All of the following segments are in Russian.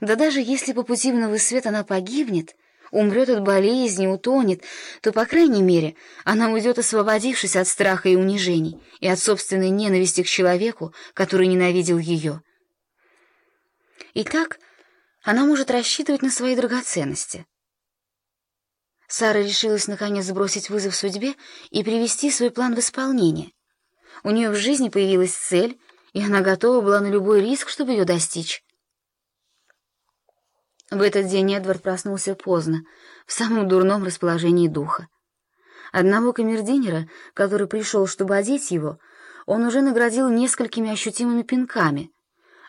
Да даже если по пути в новый свет она погибнет, умрет от болезни, утонет, то, по крайней мере, она уйдет, освободившись от страха и унижений, и от собственной ненависти к человеку, который ненавидел ее. Итак, она может рассчитывать на свои драгоценности. Сара решилась наконец сбросить вызов судьбе и привести свой план в исполнение. У нее в жизни появилась цель, и она готова была на любой риск, чтобы ее достичь. В этот день Эдвард проснулся поздно, в самом дурном расположении духа. Одного камердинера, который пришел, чтобы одеть его, он уже наградил несколькими ощутимыми пинками,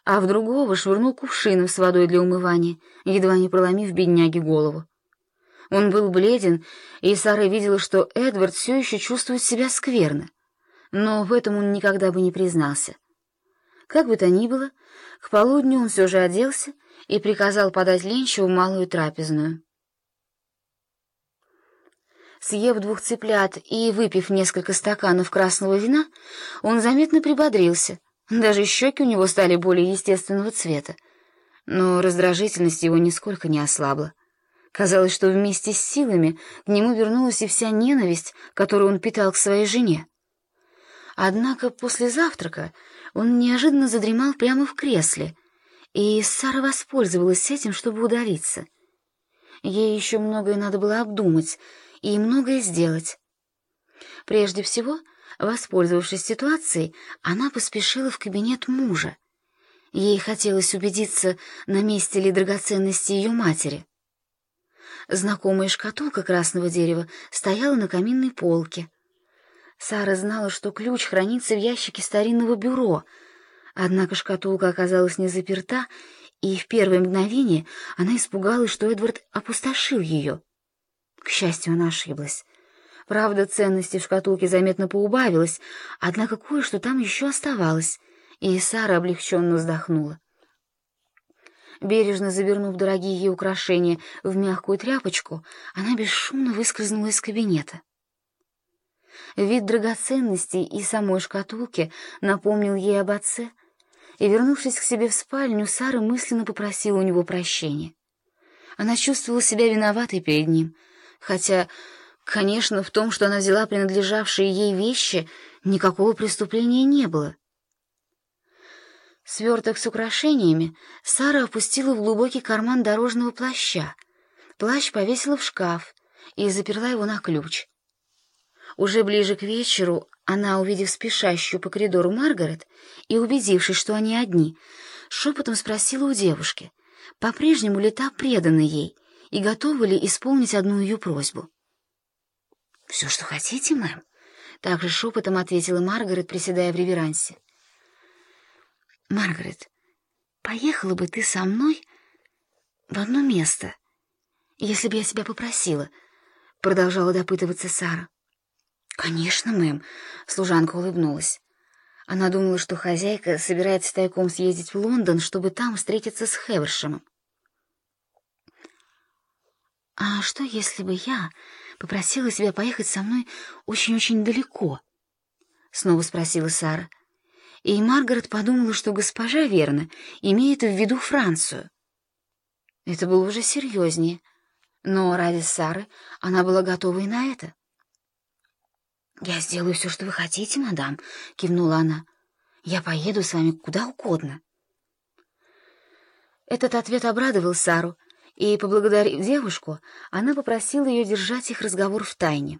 а в другого швырнул кувшином с водой для умывания, едва не проломив бедняге голову. Он был бледен, и Сара видела, что Эдвард все еще чувствует себя скверно, но в этом он никогда бы не признался. Как бы то ни было, к полудню он все же оделся и приказал подать Ленчеву малую трапезную. Съев двух цыплят и выпив несколько стаканов красного вина, он заметно прибодрился, даже щеки у него стали более естественного цвета, но раздражительность его нисколько не ослабла. Казалось, что вместе с силами к нему вернулась и вся ненависть, которую он питал к своей жене. Однако после завтрака он неожиданно задремал прямо в кресле, и Сара воспользовалась этим, чтобы удалиться. Ей еще многое надо было обдумать и многое сделать. Прежде всего, воспользовавшись ситуацией, она поспешила в кабинет мужа. Ей хотелось убедиться, на месте ли драгоценности ее матери. Знакомая шкатулка красного дерева стояла на каминной полке. Сара знала, что ключ хранится в ящике старинного бюро, однако шкатулка оказалась не заперта, и в первое мгновение она испугалась, что Эдвард опустошил ее. К счастью, она ошиблась. Правда, ценности в шкатулке заметно поубавилось, однако кое-что там еще оставалось, и Сара облегченно вздохнула. Бережно завернув дорогие ей украшения в мягкую тряпочку, она бесшумно выскользнула из кабинета. Вид драгоценностей и самой шкатулки напомнил ей об отце, и, вернувшись к себе в спальню, Сара мысленно попросила у него прощения. Она чувствовала себя виноватой перед ним, хотя, конечно, в том, что она взяла принадлежавшие ей вещи, никакого преступления не было. Сверток с украшениями Сара опустила в глубокий карман дорожного плаща. Плащ повесила в шкаф и заперла его на ключ. Уже ближе к вечеру она, увидев спешащую по коридору Маргарет и убедившись, что они одни, шепотом спросила у девушки, по-прежнему ли та предана ей и готова ли исполнить одну ее просьбу. «Все, что хотите, мэм», — также шепотом ответила Маргарет, приседая в реверансе. «Маргарет, поехала бы ты со мной в одно место, если бы я тебя попросила?» — продолжала допытываться Сара. «Конечно, мэм», — служанка улыбнулась. Она думала, что хозяйка собирается тайком съездить в Лондон, чтобы там встретиться с Хевершемом. «А что, если бы я попросила тебя поехать со мной очень-очень далеко?» — снова спросила Сара и Маргарет подумала, что госпожа, верно, имеет в виду Францию. Это было уже серьезнее, но ради Сары она была готова и на это. «Я сделаю все, что вы хотите, мадам», — кивнула она. «Я поеду с вами куда угодно». Этот ответ обрадовал Сару, и, поблагодарив девушку, она попросила ее держать их разговор в тайне.